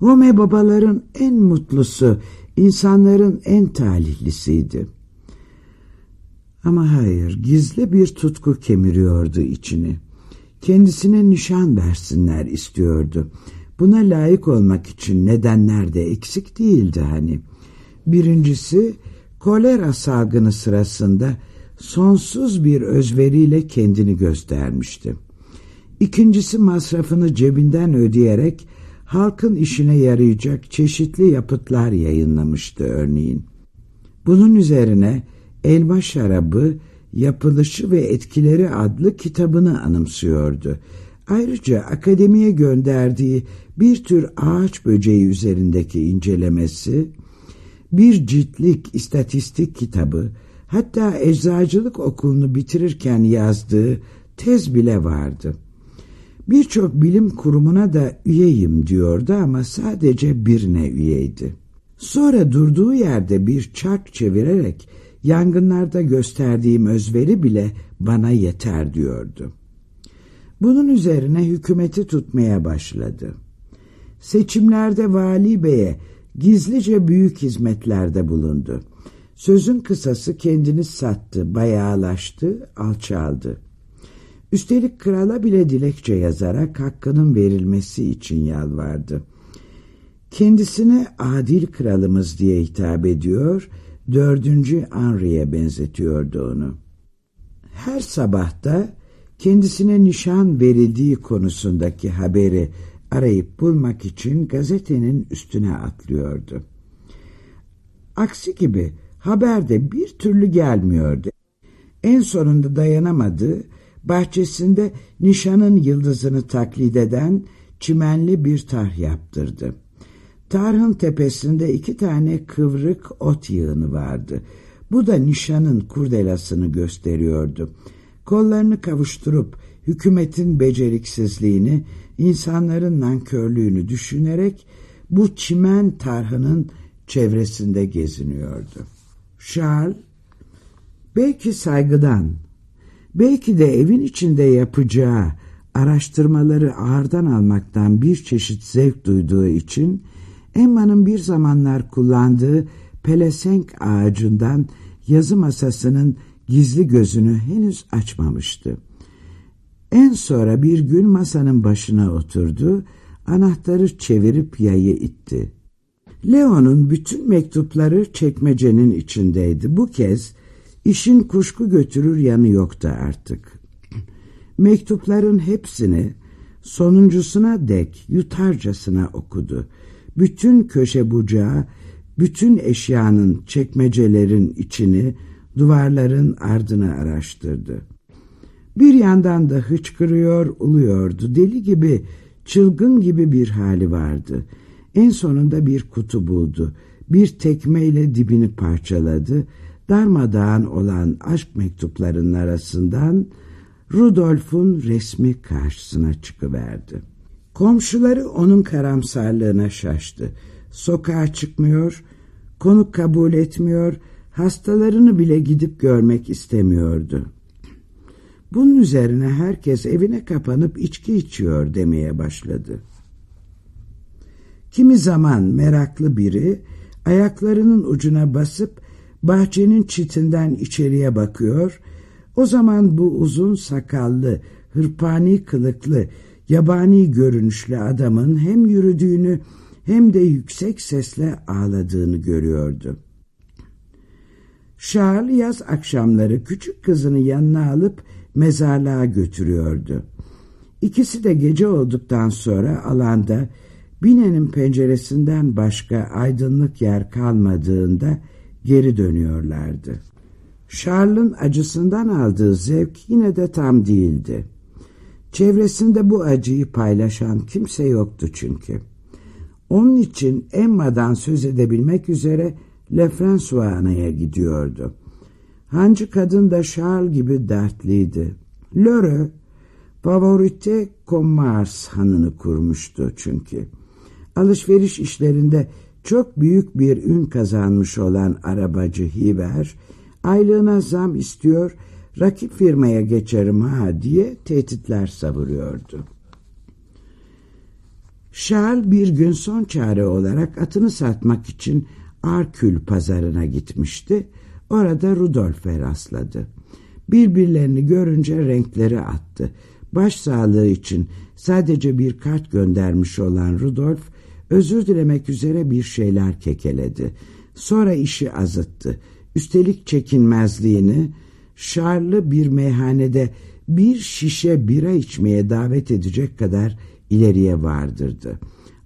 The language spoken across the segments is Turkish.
Home babaların en mutlusu, insanların en talihlisiydi. Ama hayır, gizli bir tutku kemiriyordu içini. Kendisine nişan versinler istiyordu. Buna layık olmak için nedenler de eksik değildi hani. Birincisi, kolera salgını sırasında sonsuz bir özveriyle kendini göstermişti. İkincisi masrafını cebinden ödeyerek halkın işine yarayacak çeşitli yapıtlar yayınlamıştı örneğin. Bunun üzerine Elma Şarabı, Yapılışı ve Etkileri adlı kitabını anımsıyordu. Ayrıca akademiye gönderdiği bir tür ağaç böceği üzerindeki incelemesi, bir ciltlik istatistik kitabı, hatta eczacılık okulunu bitirirken yazdığı tez bile vardı. Birçok bilim kurumuna da üyeyim diyordu ama sadece birine üyeydi. Sonra durduğu yerde bir çark çevirerek yangınlarda gösterdiğim özveri bile bana yeter diyordu. Bunun üzerine hükümeti tutmaya başladı. Seçimlerde vali beye gizlice büyük hizmetlerde bulundu. Sözün kısası kendini sattı, bayağılaştı, alçaldı. Üstelik krala bile dilekçe yazarak hakkının verilmesi için yalvardı. Kendisine adil kralımız diye hitap ediyor, dördüncü Henry'e benzetiyordu onu. Her sabahta kendisine nişan verildiği konusundaki haberi arayıp bulmak için gazetenin üstüne atlıyordu. Aksi gibi haber de bir türlü gelmiyordu. En sonunda dayanamadı, bahçesinde nişanın yıldızını taklit eden çimenli bir tarh yaptırdı. Tarhın tepesinde iki tane kıvrık ot yığını vardı. Bu da nişanın kurdelasını gösteriyordu. Kollarını kavuşturup hükümetin beceriksizliğini, insanların nankörlüğünü düşünerek bu çimen tarhının çevresinde geziniyordu. Charles, belki saygıdan, belki de evin içinde yapacağı araştırmaları ağırdan almaktan bir çeşit zevk duyduğu için Emma'nın bir zamanlar kullandığı pelesenk ağacından yazı masasının gizli gözünü henüz açmamıştı. En sonra bir gün masanın başına oturdu, anahtarı çevirip yayı itti. Leo'nun bütün mektupları çekmecenin içindeydi. Bu kez işin kuşku götürür yanı yoktu artık. Mektupların hepsini sonuncusuna dek yutarcasına okudu. Bütün köşe bucağı, bütün eşyanın çekmecelerin içini, duvarların ardını araştırdı. Bir yandan da hıçkırıyor, uluyordu. Deli gibi, çılgın gibi bir hali vardı. En sonunda bir kutu buldu. Bir tekmeyle dibini parçaladı. Darmadağın olan aşk mektuplarının arasından Rudolf'un resmi karşısına çıkıverdi. Komşuları onun karamsarlığına şaştı. Sokağa çıkmıyor, konuk kabul etmiyor, hastalarını bile gidip görmek istemiyordu. Bunun üzerine herkes evine kapanıp içki içiyor demeye başladı. Kimi zaman meraklı biri ayaklarının ucuna basıp bahçenin çitinden içeriye bakıyor, o zaman bu uzun sakallı, hırpani kılıklı, yabani görünüşlü adamın hem yürüdüğünü hem de yüksek sesle ağladığını görüyordu. Charles yaz akşamları küçük kızını yanına alıp mezarlığa götürüyordu. İkisi de gece olduktan sonra alanda Bine'nin penceresinden başka aydınlık yer kalmadığında geri dönüyorlardı. Charles'ın acısından aldığı zevk yine de tam değildi. Çevresinde bu acıyı paylaşan kimse yoktu çünkü. Onun için Emma'dan söz edebilmek üzere Le François'na'ya gidiyordu. Hancı kadın da Charles gibi dertliydi. Lörö, Favorite Commerce hanını kurmuştu çünkü. Alışveriş işlerinde çok büyük bir ün kazanmış olan arabacı Hiver, aylığına zam istiyor, rakip firmaya geçerim ha diye tehditler savuruyordu. Charles bir gün son çare olarak atını satmak için Arkül pazarına gitmişti. Orada Rudolf'e rastladı. Birbirlerini görünce renkleri attı. Baş sağlığı için sadece bir kart göndermiş olan Rudolf özür dilemek üzere bir şeyler kekeledi. Sonra işi azıttı. Üstelik çekinmezliğini Charles'ı bir meyhanede bir şişe bira içmeye davet edecek kadar ileriye vardırdı.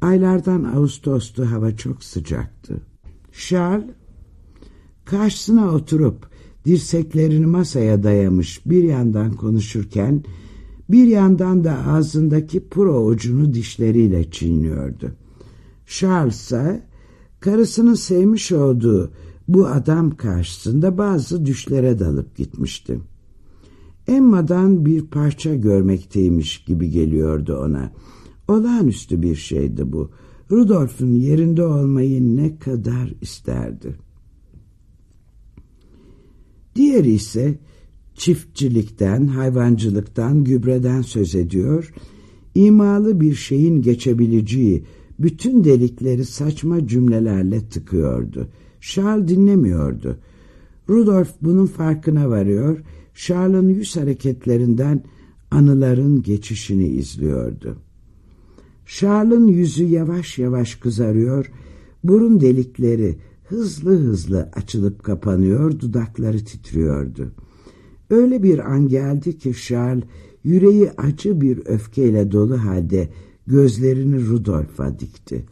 Aylardan Ağustos'tu hava çok sıcaktı. Charles karşısına oturup dirseklerini masaya dayamış bir yandan konuşurken bir yandan da ağzındaki puro ucunu dişleriyle çiğniyordu. Charles ise karısının sevmiş olduğu bu adam karşısında bazı düşlere dalıp gitmişti. Emma'dan bir parça görmekteymiş gibi geliyordu ona. Olağanüstü bir şeydi bu. Rudolf'un yerinde olmayı ne kadar isterdi. Diğeri ise çiftçilikten, hayvancılıktan, gübreden söz ediyor, imalı bir şeyin geçebileceği bütün delikleri saçma cümlelerle tıkıyordu. Charles dinlemiyordu. Rudolf bunun farkına varıyor, Charles'ın yüz hareketlerinden anıların geçişini izliyordu. Charles'ın yüzü yavaş yavaş kızarıyor, burun delikleri hızlı hızlı açılıp kapanıyor, dudakları titriyordu. Öyle bir an geldi ki Charles yüreği acı bir öfkeyle dolu halde gözlerini Rudolf'a dikti.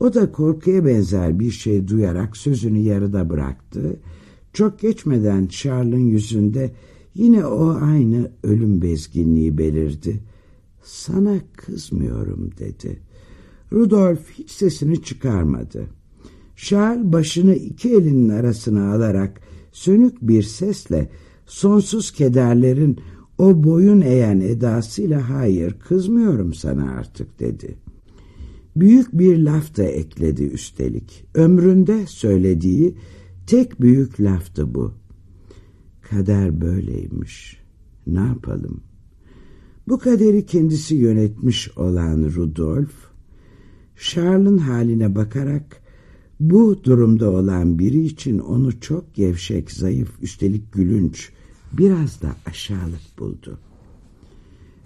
O da korkuya benzer bir şey duyarak sözünü yarıda bıraktı. Çok geçmeden Charles'ın yüzünde yine o aynı ölüm bezginliği belirdi. Sana kızmıyorum dedi. Rudolf hiç sesini çıkarmadı. Charles başını iki elinin arasına alarak sönük bir sesle sonsuz kederlerin o boyun eğen edasıyla hayır kızmıyorum sana artık dedi. Büyük bir laf da ekledi üstelik. Ömründe söylediği tek büyük laftı bu. Kader böyleymiş. Ne yapalım? Bu kaderi kendisi yönetmiş olan Rudolf, Charles'ın haline bakarak bu durumda olan biri için onu çok gevşek, zayıf, üstelik gülünç, biraz da aşağılık buldu.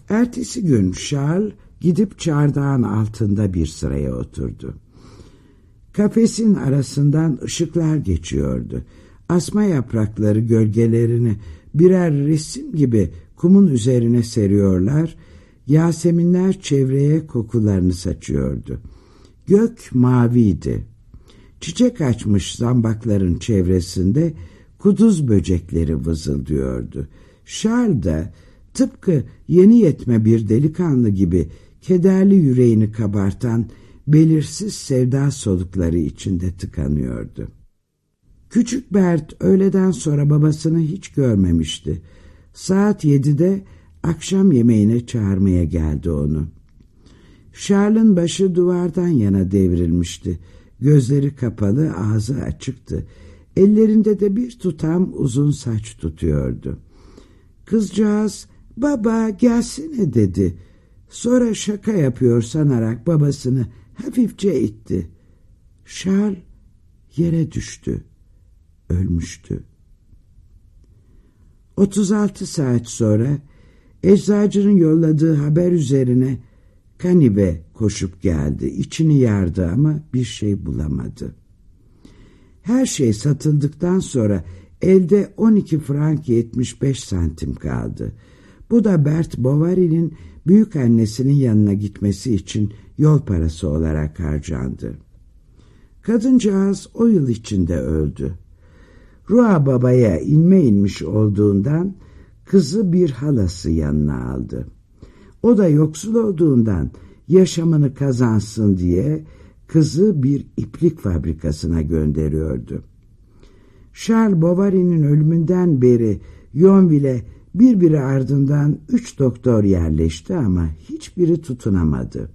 Ertesi gün Charles gidip çardağın altında bir sıraya oturdu. Kafesin arasından ışıklar geçiyordu. Asma yaprakları gölgelerini birer resim gibi kumun üzerine seriyorlar, Yaseminler çevreye kokularını saçıyordu. Gök maviydi. Çiçek açmış zambakların çevresinde kuduz böcekleri vızıldıyordu. Charles da tıpkı yeni yetme bir delikanlı gibi kederli yüreğini kabartan belirsiz sevda solukları içinde tıkanıyordu. Küçük Bert öğleden sonra babasını hiç görmemişti. Saat yedide akşam yemeğine çağırmaya geldi onu. Charles'ın başı duvardan yana devrilmişti. Gözleri kapalı, ağzı açıktı. Ellerinde de bir tutam uzun saç tutuyordu. Kızcağız, baba gelsene dedi. Sonra şaka yapıyor sanarak babasını hafifçe itti. Charles yere düştü. Ölmüştü. 36 saat sonra eczacının yolladığı haber üzerine Kanibe koşup geldi. İçini yardı ama bir şey bulamadı. Her şey satıldıktan sonra elde 12 frank 75 santim kaldı. Bu da Bert Bovary'nin büyük annesinin yanına gitmesi için yol parası olarak harcandı. Kadıncağız o yıl içinde öldü. Rua babaya inme inmiş olduğundan kızı bir halası yanına aldı. O da yoksul olduğundan yaşamını kazansın diye kızı bir iplik fabrikasına gönderiyordu. Charles Bovary'nin ölümünden beri Yonville'e birbiri ardından üç doktor yerleşti ama hiçbiri tutunamadı.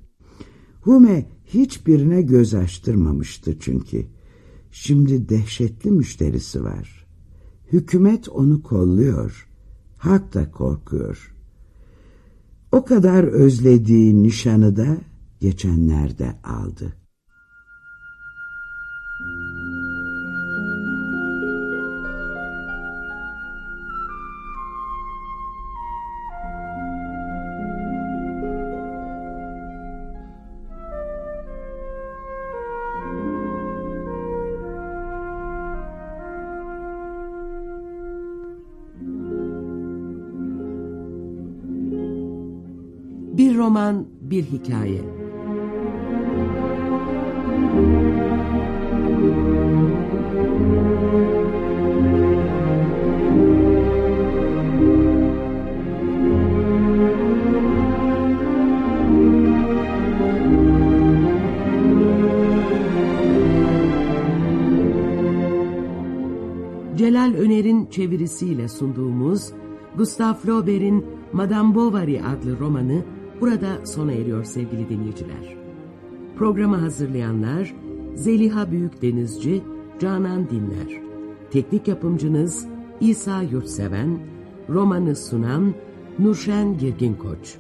Hume hiçbirine göz açtırmamıştı çünkü. Şimdi dehşetli müşterisi var. Hükümet onu kolluyor. Halk da korkuyor. O kadar özlediği nişanı da geçenlerde aldı. Roman, bir hikaye. Celal Öner'in çevirisiyle sunduğumuz Gustav Flaubert'in Madame Bovary adlı romanı burada sona eriyor sevgili dinleyiciler. Programı hazırlayanlar Zeliha Büyükdenizci, Canan Dinler. Teknik yapımcınız İsa Yurtseven, romanı sunan Nurşen Girgin Koç.